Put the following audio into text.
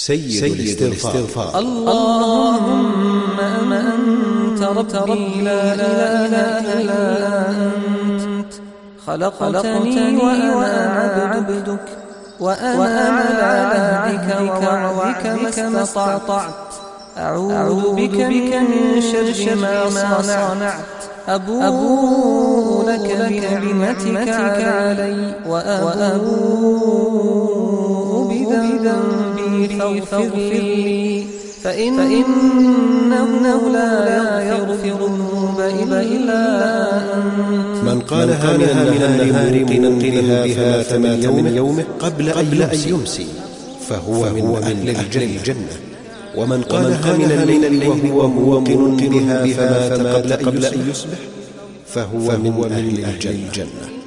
سيد, سيد الاستغفار, الاستغفار. اللهم أنت ربي لا إله إلا أنت. خلقتني وأنا عبدك وأنا على عهدك ووعدك ما استطعت. أعوذ بك من شر ما صنعت. أبوء لك بنعمتك علي وأبوء بذنبي فاغفر لي. فإنه لا يغفر الذنوب إلا أنت. من قالها من النهار موقنا بها ثمانية يومه قبل أن يمسي. فهو من أهل الجنة. ومن قالها من الليل وهو موقن بها فمات قبل أن يصبح. فهو من أهل الجنة.